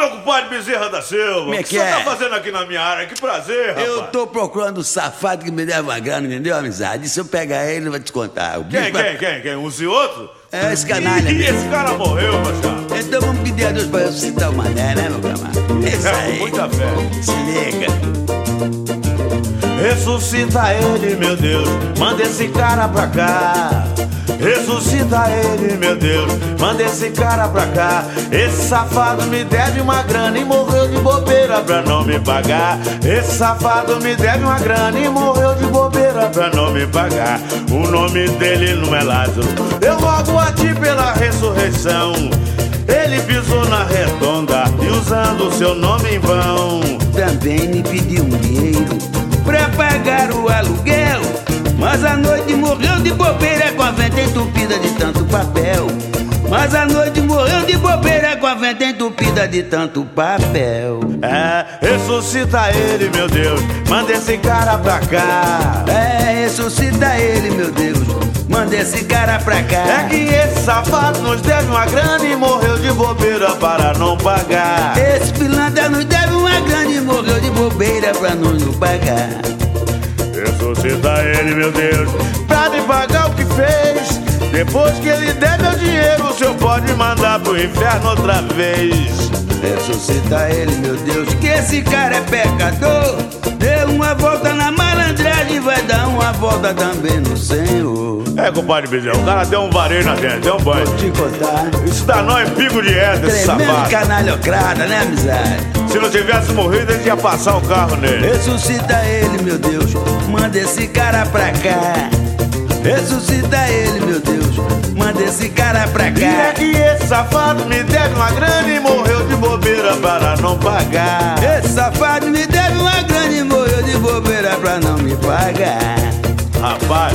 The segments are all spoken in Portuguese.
meu compadre Bezerra da Silva. Como é o que que você é? tá fazendo aqui na minha área? Que prazer, rapaz. Eu tô procurando o safado que me deve uma grana, entendeu, amizade? Se eu pegar ele, eu vou te contar. O Quem, vai- quem, quem, quem? Uns e outros? É, esse canalha. Ih, esse cara morreu, Machado. Então vamos pedir a Deus pra ressuscitar o mané, né, meu camarada? Isso É, aí. muita fé. Se liga. Ressuscita ele, meu Deus, manda esse cara pra cá. Ressuscita ele, meu Deus, manda esse cara pra cá. Esse safado me deve uma grana e morreu de bobeira pra não me pagar. Esse safado me deve uma grana e morreu de bobeira pra não me pagar. O nome dele não é Lázaro. Eu rogo a ti pela ressurreição. Ele pisou na redonda e usando o seu nome em vão. Também me pediu um dinheiro pra pagar o aluguel. Mas a noite morreu de bobeira venta entupida de tanto papel. Mas a noite morreu de bobeira com a venta entupida de tanto papel. É, ressuscita ele, meu Deus, manda esse cara pra cá. É, ressuscita ele, meu Deus. Manda esse cara pra cá. É que esse safado nos deve uma grana e morreu de bobeira para não pagar. Esse pilantra nos deve uma grande e morreu de bobeira pra não pagar. Ressuscita ele, meu Deus, pra me pagar o que fez. Depois que ele der meu dinheiro, o senhor pode mandar pro inferno outra vez. Ressuscita ele, meu Deus, que esse cara é pecador. Deu uma volta na malandragem, vai dar uma volta também no Senhor. É, compadre Bezerra, o cara deu um vareio na gente, deu um banho. Te contar. Isso dá nó em pico de reta, esse Tremendo safado. canalhocrata, né, amizade? Se não tivesse morrido, gente ia passar o carro nele. Ressuscita ele, meu Deus, manda esse cara pra cá. Ressuscita ele, meu Deus, manda esse cara pra E é cá. que esse safado me deve uma grana e morreu de bobeira para não pagar. Esse safado me deve uma grana e morreu de bobeira pra não me pagar. Rapaz,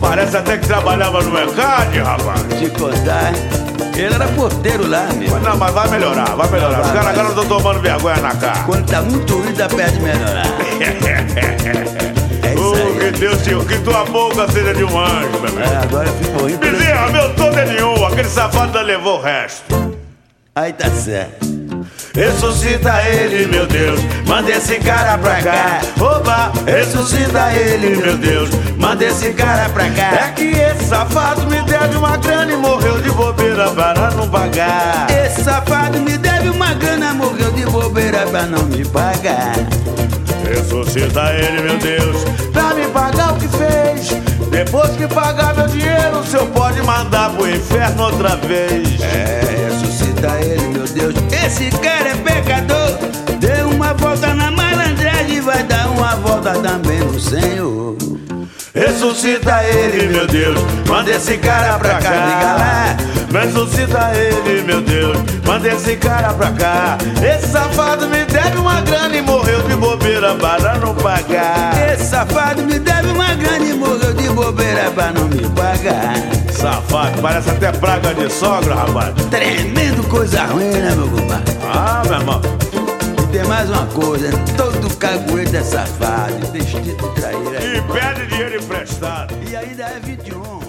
parece até que trabalhava no mercado, rapaz. Te contar, ele era porteiro lá, meu. Não, mas vai melhorar, vai melhorar. Os caras agora não estão tomando vergonha na cara. Quando tá muito ruim, dá pé de melhorar. É isso Oh, que aí. Deus te que tua boca seja de um anjo, meu É, agora ficou ruim. Bezerra, meu todo é nenhum. Aquele safado levou o resto. Aí tá certo. Ressuscita ele, meu Deus, manda esse cara pra cá. Oba, ressuscita ele, meu Deus, manda esse cara pra cá. É que esse safado me deve uma grana e morreu de bobeira para não pagar. Esse safado me deve uma grana, morreu de bobeira pra não me pagar. Ressuscita ele, meu Deus, pra me pagar o que fez. Depois que pagar meu dinheiro, o senhor pode mandar pro inferno outra vez. É, ressuscita ele, meu Deus. Esse cara Senhor. Ressuscita ele, meu Deus, manda esse cara pra cá. Liga lá. Ressuscita ele, meu Deus, manda esse cara pra cá. Esse safado me deve uma grana e morreu de bobeira para não pagar. Esse safado me deve uma grana e morreu de bobeira pra não me pagar. Safado, parece até praga de sogra, rapaz. Tremendo coisa ruim, né, meu compadre? Ah, meu irmão. Tem mais uma coisa, todo cagueta é safado, vestido de traíra. E pede dinheiro emprestado. E ainda é 21.